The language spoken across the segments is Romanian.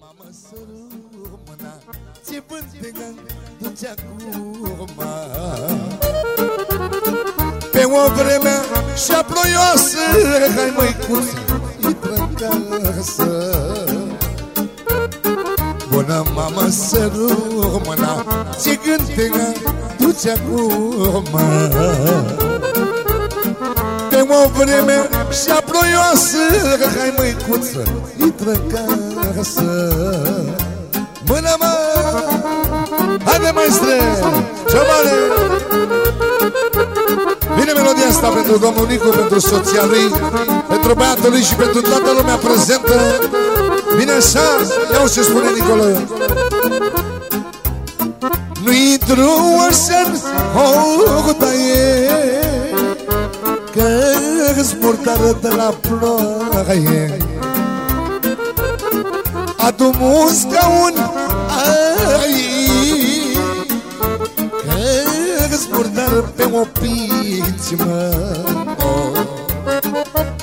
Mamă să rămâna Ce vântega ducea curma Pe o vreme și-a ploioasă Hai măicuță, intră casă Bună mamă să rămâna Ce vântega ducea curma Pe o vreme și-a ploioasă Hai măicuță, intră casă Mână mă! Haide maestre! Ce mare! Vine melodia asta pentru domnul Nicu, pentru soția lui Pentru băiatul lui și pentru toată lumea prezentă Vine așa, iau ce spune Nicolae Nu intru așa în hodaie Că-s murtară de la ploaie. Adu musca un ai? Că-s murdar pe o pici, mă. Oh.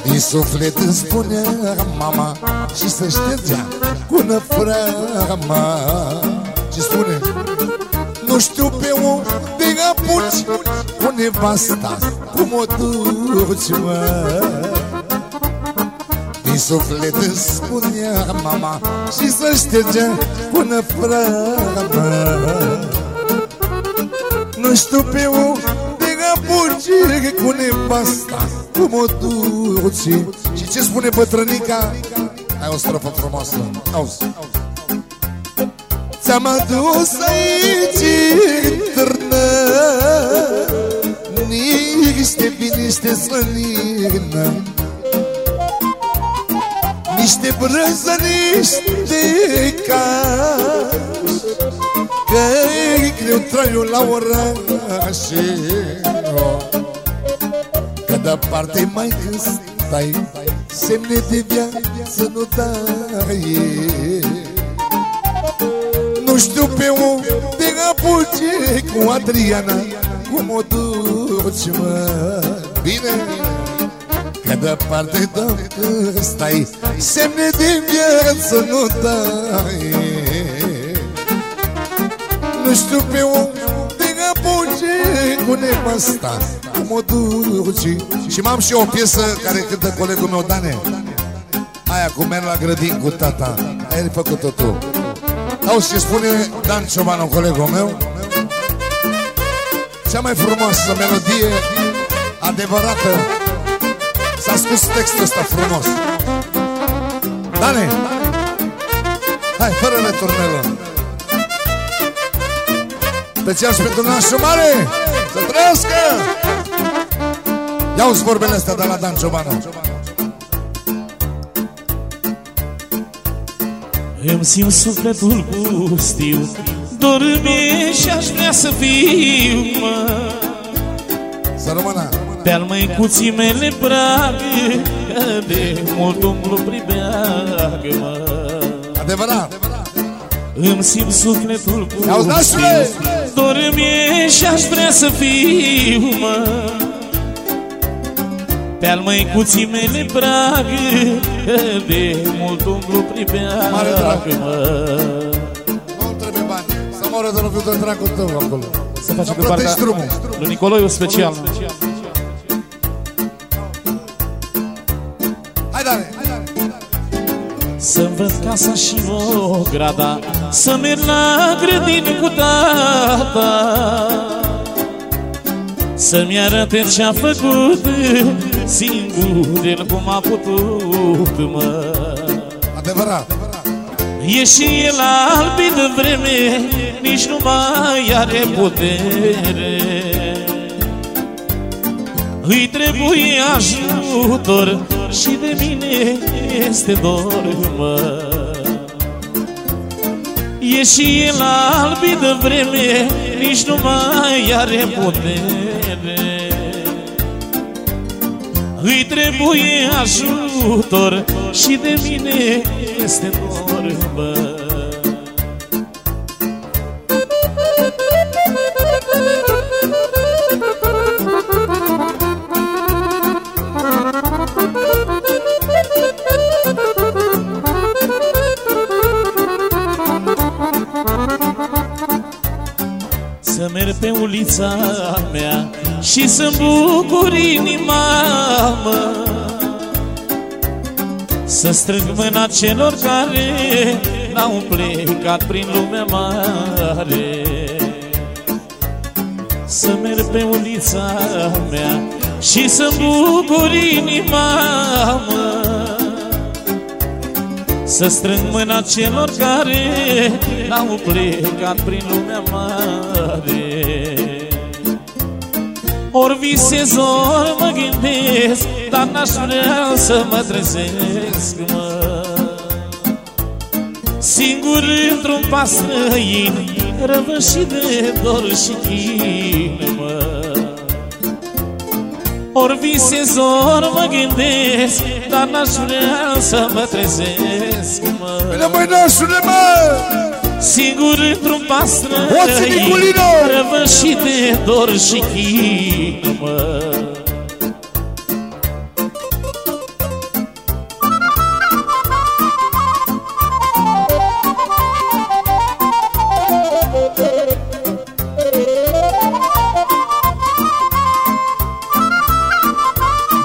Din suflet îmi spunea mama Și să ștergea cu năframa. Și spune Nu știu pe unde apuci Cu nevasta Cum o duci, mă? Din suflet îmi spunea mama Și să ștergea până frama Nu știu pe unde apuci Cu nevasta cum o duci? Și ce spune bătrânica? Ai o strofă frumoasă. Auzi Ți-am adus aici târnă Niște biniște slănină niște brânză, niște caș. Că-i greu traiul la oraș Că departe mai când stai Semne de viață nu dai Nu știu pe unde apuce cu Adriana Cum o duci, mă? Bine, bine Că departe dacă stai Semne din viață nu dai. Nu știu pe unde apuce cu nevasta Cum o duci. Și m-am și o piesă care cântă colegul meu Dane. Aia cu merg la grădin cu tata. Aia ai făcut-o tu Auzi ce spune Dan Ciobanu, colegul meu? Cea mai frumoasă melodie adevărată. S-a spus textul ăsta frumos. Dane Hai, fără returnelă. Special și pentru nașul mare Să trăiască! Ia-uți vorbele astea de la Dan Ciobanu Îmi simt sufletul pustiu Dorme și aș vrea să fiu, mă. Să rămână. Pe-al măicuții mele bragă Că de mult umblu pribeagă, mă. Adevărat. Îmi simt sufletul Ia-uzi, nașule! pustiu Dorme și aș vrea să fiu, mă Pe-al măicuții mele bragă Că de mult umblu Mare drag. pribeagă, mă Nu trebuie bani. Să moră de nu fiu de dragul tău acolo. Să facem Să pe partea plătești drumul. lui Nicoloiu special. Hai, Dane Să-mi văd casa și grada. Să merg la grădină cu tata Să-mi arate ce-a făcut Singur el cum a putut, mă. Adevărat. E și el albi de vreme Nici nu mai are putere. Îi trebuie ajutor Și de mine este dor, mă. E și el albi de vreme Nici nu mai are putere îi trebuie ajutor și de mine este vorbă. Să merg pe ulița mea și să-mi bucur inima mă. Să strâng mâna celor care N-au plecat prin lumea mare. Să merg pe ulița mea Și să-mi bucur inima mă. Să strâng mâna celor care N-au plecat prin lumea mare Ori visez, ori mă gândesc Dar n-aș vrea să mă trezesc, mă. Singur într-un pas străin Răvășit de dor și chin, mă. Ori visez, ori mă gândesc Dar n-aș vrea să mă trezesc, mă. Bine, măi, nașule, mă! Singur într-un pas Oții Niculino! Răvășit de dor și chin, mă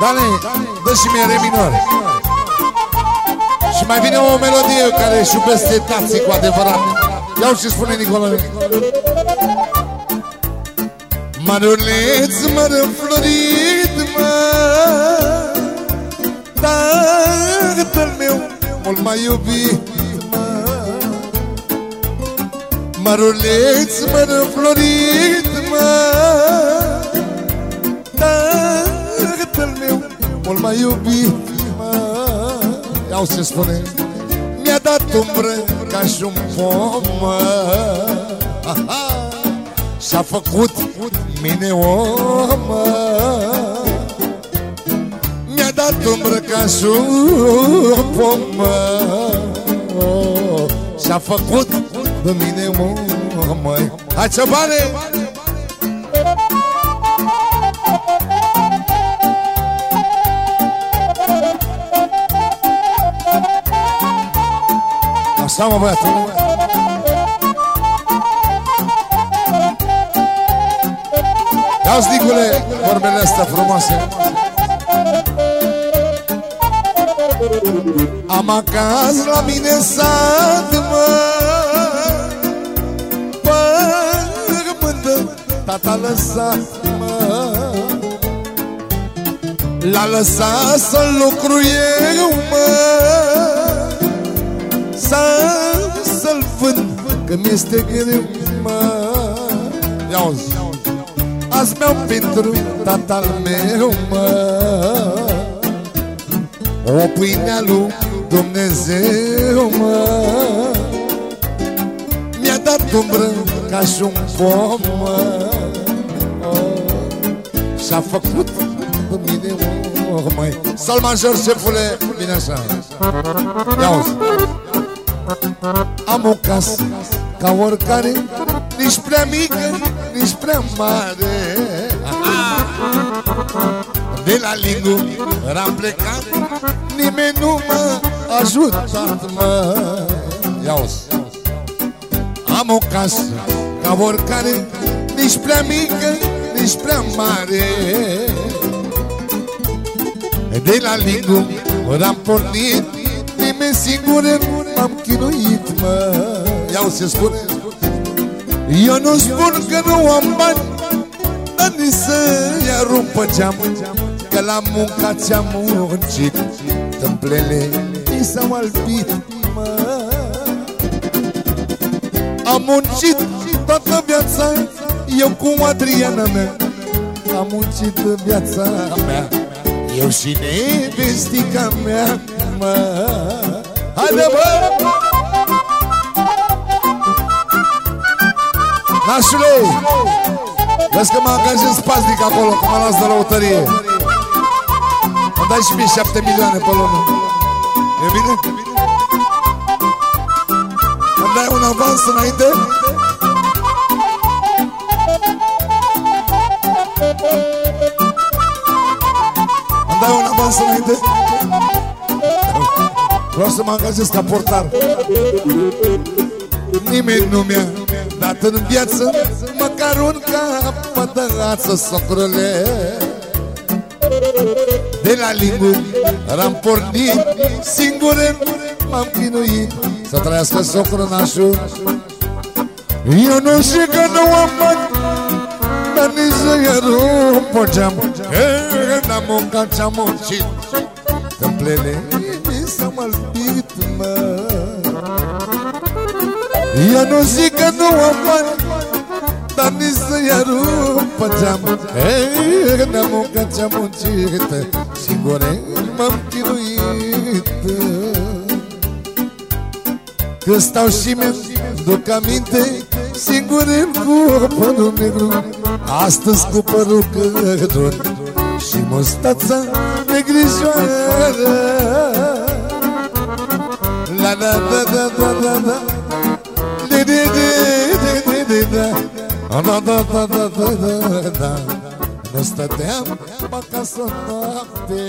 Dane, dă și mie re minor. Și mai vine o melodie care își iubesc tații cu adevărat Iau și spune Nicolae. Măruleț, mără florit, mă Tatăl meu, mult mai iubit, mă. Măruleț, mără florit, mă Tatăl meu, mult mai iubit, mă. Iau ce spune. Mi-a dat umbră ca și un pom, mă Și-a făcut mine om, mă Mi-a dat umbră ca și un pom, mă Și-a făcut de mine om, măi Hai ce bane! Așa mă băiatul Ia-ți, Nicule, vorbele astea frumoase. Am acasă la mine în sat, mă Pământă, tata lăsat, mă L-a lăsat să lucru eu, mă Să, să-l vând, că mi-este greu, mă Ia-uzi Azi mi-au pentru tatăl meu, mă. O pâinea lui Dumnezeu, mă. Mi-a dat umbră ca și un pom, mă. Și-a făcut de mine, mă, măi. Sol major, șefule, vine așa. Ia-uzi Am o casă ca oricare Nici prea mică, nici prea mare. De la Lingu eram plecat Nimeni nu m-a ajutat, mă Ia-uzi Am o casă ca oricare Nici prea mică, nici prea mare. De la Lingu eram pornit Nimeni singur m-am chinuit, mă. Iau se spune Eu nu spun că nu am bani Dar nici să-i arunc pe geam Că la munca ți-am muncit Tâmplele mi s-au albit, mă. Am muncit toată viața Eu cu Adriana mea. Am muncit viața mea Eu și nevestica mea, mă Haide, bă! Nașule, vezi că mă angajez paznic acolo, că mă las de lăutărie. Îmi dai și mie șapte milioane pe lună. E bine? Îmi dai un avans înainte? Îmi dai un avans înainte? Vreau să mă angajez ca portar. Nimeni nu mi-a dat în viață Măcar măcar un cap de ață, socrule. De la linguri am pornit Singur m-am chinuit Să trăiască socră nașul Eu nu știu că nu am bani Dar nici să-i rup geam. Că n-am muncat ce-am muncit Tâmplele mi s-au albit, mă. Eu nu zic că nu am bani dar nici să-i arupă geam. Că ne-am muncat ce-am muncit Singure m-am chinuit. Că stau și mi-duc aminte Singure cu părul negru Astăzi cu părul cădun Și mustața negrijoară Nu stăteam acasă noapte